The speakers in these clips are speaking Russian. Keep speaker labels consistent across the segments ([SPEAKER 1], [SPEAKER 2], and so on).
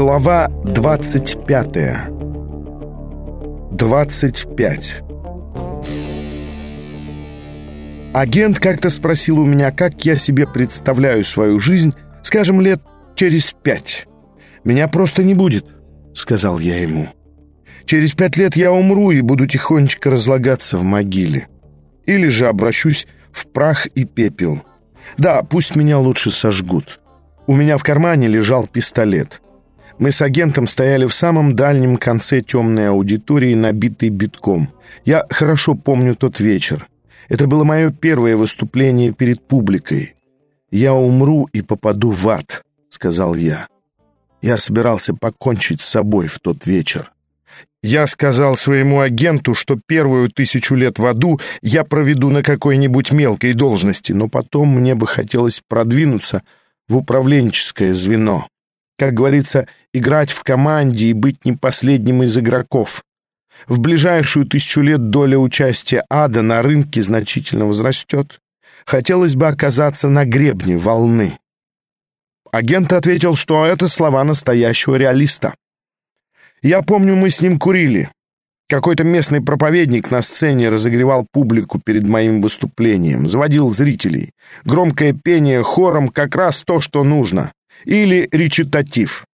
[SPEAKER 1] Глава 25 25 Агент как-то спросил у меня, как я себе представляю свою жизнь, скажем, лет через пять. «Меня просто не будет», — сказал я ему. «Через пять лет я умру и буду тихонечко разлагаться в могиле. Или же обращусь в прах и пепел. Да, пусть меня лучше сожгут. У меня в кармане лежал пистолет. Мы с агентом стояли в самом дальнем конце темной аудитории, набитой битком. Я хорошо помню тот вечер. Это было мое первое выступление перед публикой. «Я умру и попаду в ад», — сказал я. Я собирался покончить с собой в тот вечер. Я сказал своему агенту, что первую тысячу лет в аду я проведу на какой-нибудь мелкой должности, но потом мне бы хотелось продвинуться — в управленческое звено. Как говорится, играть в команде и быть не последним из игроков. В ближайшую тысячу лет доля участия ада на рынке значительно возрастет. Хотелось бы оказаться на гребне волны. Агент ответил, что это слова настоящего реалиста. Я помню, мы с ним курили. Какой-то местный проповедник на сцене разогревал публику перед моим выступлением, заводил зрителей. Громкое пение хором как раз то, что нужно. Или речитатив.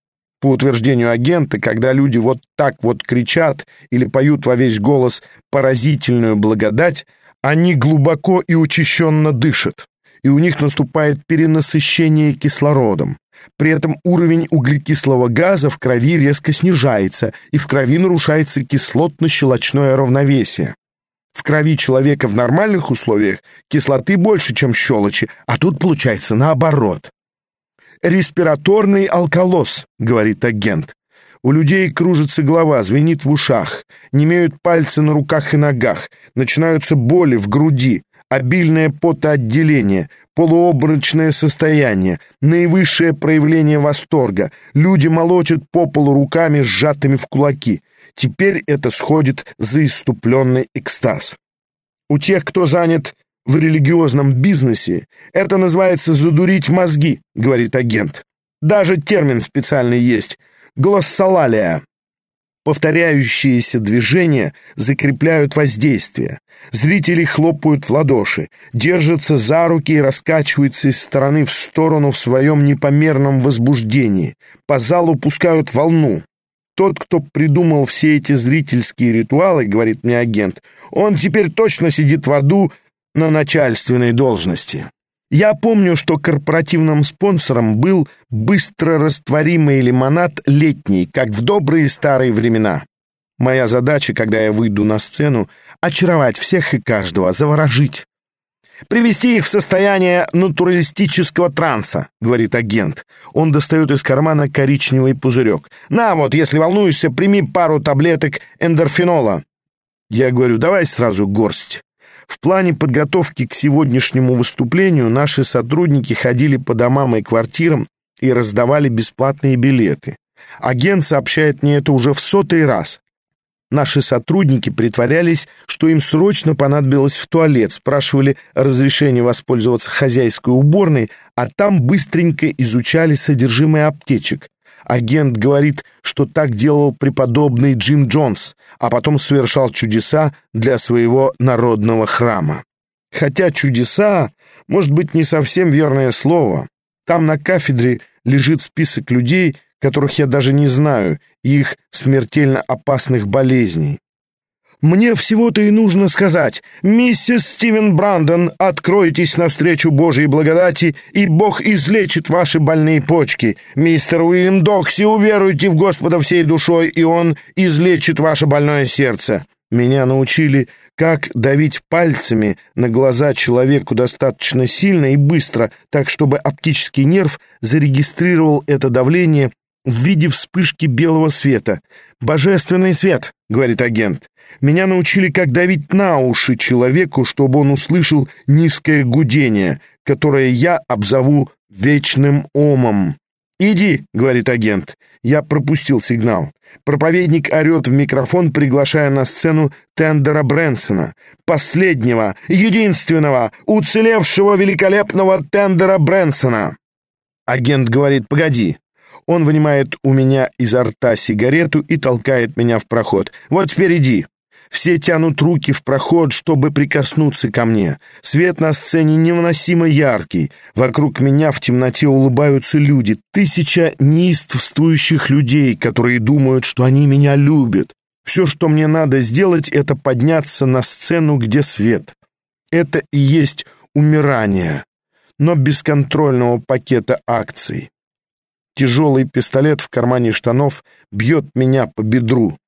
[SPEAKER 1] По утверждению агента, когда люди вот так вот кричат или поют во весь голос поразительную благодать, они глубоко и учащенно дышат, и у них наступает перенасыщение кислородом. При этом уровень углекислого газа в крови резко снижается, и в крови нарушается кислотно-щелочное равновесие. В крови человека в нормальных условиях кислоты больше, чем щелочи, а тут получается наоборот. «Респираторный алкалоз», — говорит агент. У людей кружится голова, звенит в ушах, немеют пальцы на руках и ногах, начинаются боли в груди, обильное потоотделение, полуобморочное состояние, наивысшее проявление восторга. Люди молотят по полу руками, сжатыми в кулаки. Теперь это сходит за иступленный экстаз. У тех, кто занят в религиозном бизнесе, это называется «задурить мозги», говорит агент. Даже термин специальный есть – глоссолалия. Повторяющиеся движения закрепляют воздействие. Зрители хлопают в ладоши, держатся за руки и раскачиваются из стороны в сторону в своем непомерном возбуждении. По залу пускают волну. Тот, кто придумал все эти зрительские ритуалы, говорит мне агент, он теперь точно сидит в аду на начальственной должности. Я помню, что корпоративным спонсором был быстро растворимый лимонад летний, как в добрые старые времена. Моя задача, когда я выйду на сцену, очаровать всех и каждого, заворожить. «Привести их в состояние натуралистического транса», — говорит агент. Он достает из кармана коричневый пузырек. «На вот, если волнуешься, прими пару таблеток эндорфинола». Я говорю, давай сразу горсть. В плане подготовки к сегодняшнему выступлению наши сотрудники ходили по домам и квартирам и раздавали бесплатные билеты. Агент сообщает мне это уже в сотый раз. Наши сотрудники притворялись, что им срочно понадобилось в туалет, спрашивали разрешение воспользоваться хозяйской уборной, а там быстренько изучали содержимое аптечек. Агент говорит, что так делал преподобный Джим Джонс, а потом совершал чудеса для своего народного храма. Хотя чудеса, может быть, не совсем верное слово. Там на кафедре лежит список людей, которых я даже не знаю, и их смертельно опасных болезней. Мне всего-то и нужно сказать, миссис Стивен Брандон, откройтесь навстречу Божьей благодати, и Бог излечит ваши больные почки. Мистер Уильям Докси, уверуйте в Господа всей душой, и Он излечит ваше больное сердце. Меня научили, как давить пальцами на глаза человеку достаточно сильно и быстро, так чтобы оптический нерв зарегистрировал это давление в виде вспышки белого света. «Божественный свет», — говорит агент. Меня научили, как давить на уши человеку, чтобы он услышал низкое гудение, которое я обзову вечным омом. «Иди», — говорит агент. Я пропустил сигнал. Проповедник орет в микрофон, приглашая на сцену Тендера Брэнсона, последнего, единственного, уцелевшего великолепного Тендера Брэнсона. Агент говорит, погоди, Он вынимает у меня изо рта сигарету и толкает меня в проход. «Вот теперь иди!» Все тянут руки в проход, чтобы прикоснуться ко мне. Свет на сцене невыносимо яркий. Вокруг меня в темноте улыбаются люди. Тысяча неистовствующих людей, которые думают, что они меня любят. Все, что мне надо сделать, это подняться на сцену, где свет. Это и есть умирание, но без контрольного пакета акций. Тяжелый пистолет в кармане штанов бьет меня по бедру.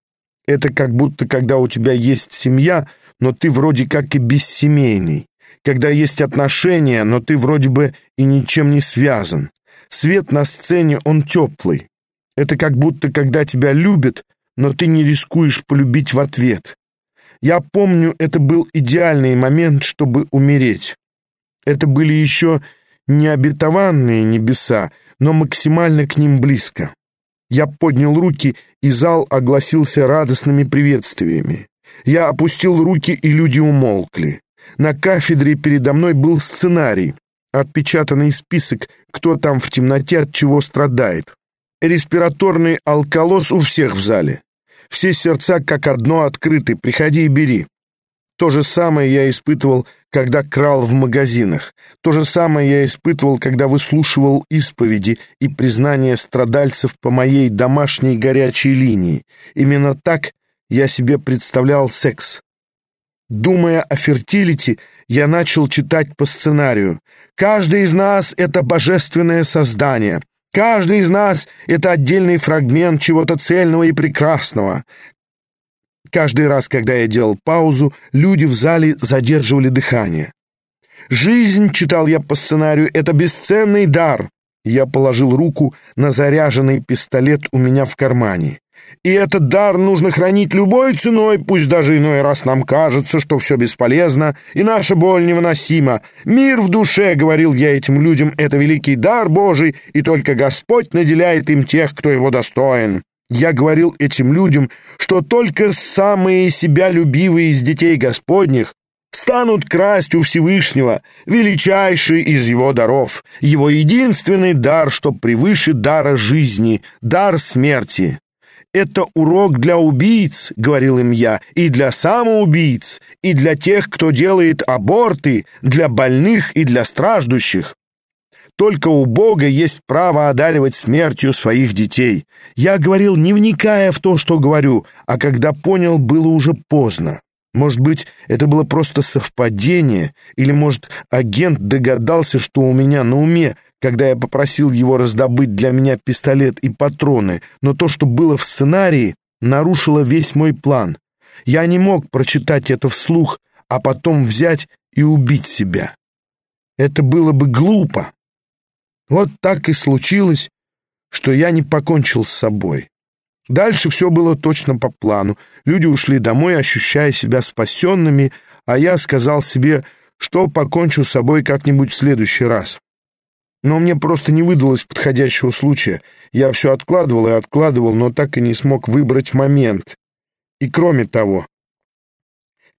[SPEAKER 1] Это как будто, когда у тебя есть семья, но ты вроде как и бессемейный. Когда есть отношения, но ты вроде бы и ничем не связан. Свет на сцене, он теплый. Это как будто, когда тебя любят, но ты не рискуешь полюбить в ответ. Я помню, это был идеальный момент, чтобы умереть. Это были еще не обетованные небеса, но максимально к ним близко. Я поднял руки, и зал огласился радостными приветствиями. Я опустил руки, и люди умолкли. На кафедре передо мной был сценарий, отпечатанный список, кто там в темноте от чего страдает. Респираторный алкалоз у всех в зале. Все сердца как одно открыты, приходи и бери. То же самое я испытывал, когда крал в магазинах. То же самое я испытывал, когда выслушивал исповеди и признания страдальцев по моей домашней горячей линии. Именно так я себе представлял секс. Думая о фертилити, я начал читать по сценарию. «Каждый из нас — это божественное создание. Каждый из нас — это отдельный фрагмент чего-то цельного и прекрасного. Каждый раз, когда я делал паузу, люди в зале задерживали дыхание. «Жизнь», — читал я по сценарию, — «это бесценный дар». Я положил руку на заряженный пистолет у меня в кармане. И этот дар нужно хранить любой ценой, пусть даже иной раз нам кажется, что все бесполезно, и наша боль невыносима. Мир в душе, — говорил я этим людям, — это великий дар Божий, и только Господь наделяет им тех, кто его достоин. Я говорил этим людям, что только самые себя любивые из детей Господних станут красть у Всевышнего величайший из его даров, его единственный дар, что превыше дара жизни, дар смерти. Это урок для убийц, говорил им я, и для самоубийц, и для тех, кто делает аборты, для больных и для страждущих. Только у Бога есть право одаривать смертью своих детей. Я говорил, не вникая в то, что говорю, а когда понял, было уже поздно. Может быть, это было просто совпадение, или, может, агент догадался, что у меня на уме, когда я попросил его раздобыть для меня пистолет и патроны, но то, что было в сценарии, нарушило весь мой план. Я не мог прочитать это вслух, а потом взять и убить себя. Это было бы глупо. Вот так и случилось, что я не покончил с собой. Дальше все было точно по плану. Люди ушли домой, ощущая себя спасенными, а я сказал себе, что покончу с собой как-нибудь в следующий раз. Но мне просто не выдалось подходящего случая. Я все откладывал и откладывал, но так и не смог выбрать момент. И кроме того,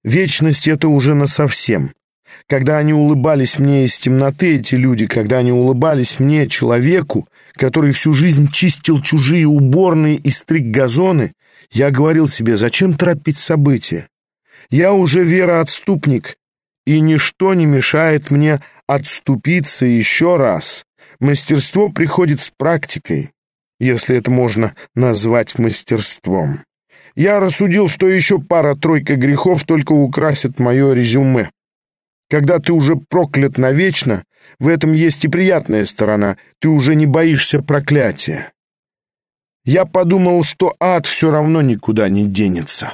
[SPEAKER 1] вечность — это уже насовсем. Когда они улыбались мне из темноты, эти люди, когда они улыбались мне, человеку, который всю жизнь чистил чужие уборные и стриг газоны, я говорил себе, зачем торопить события? Я уже вероотступник, и ничто не мешает мне отступиться еще раз. Мастерство приходит с практикой, если это можно назвать мастерством. Я рассудил, что еще пара-тройка грехов только украсят мое резюме. Когда ты уже проклят навечно, в этом есть и приятная сторона, ты уже не боишься проклятия. Я подумал, что ад все равно никуда не денется.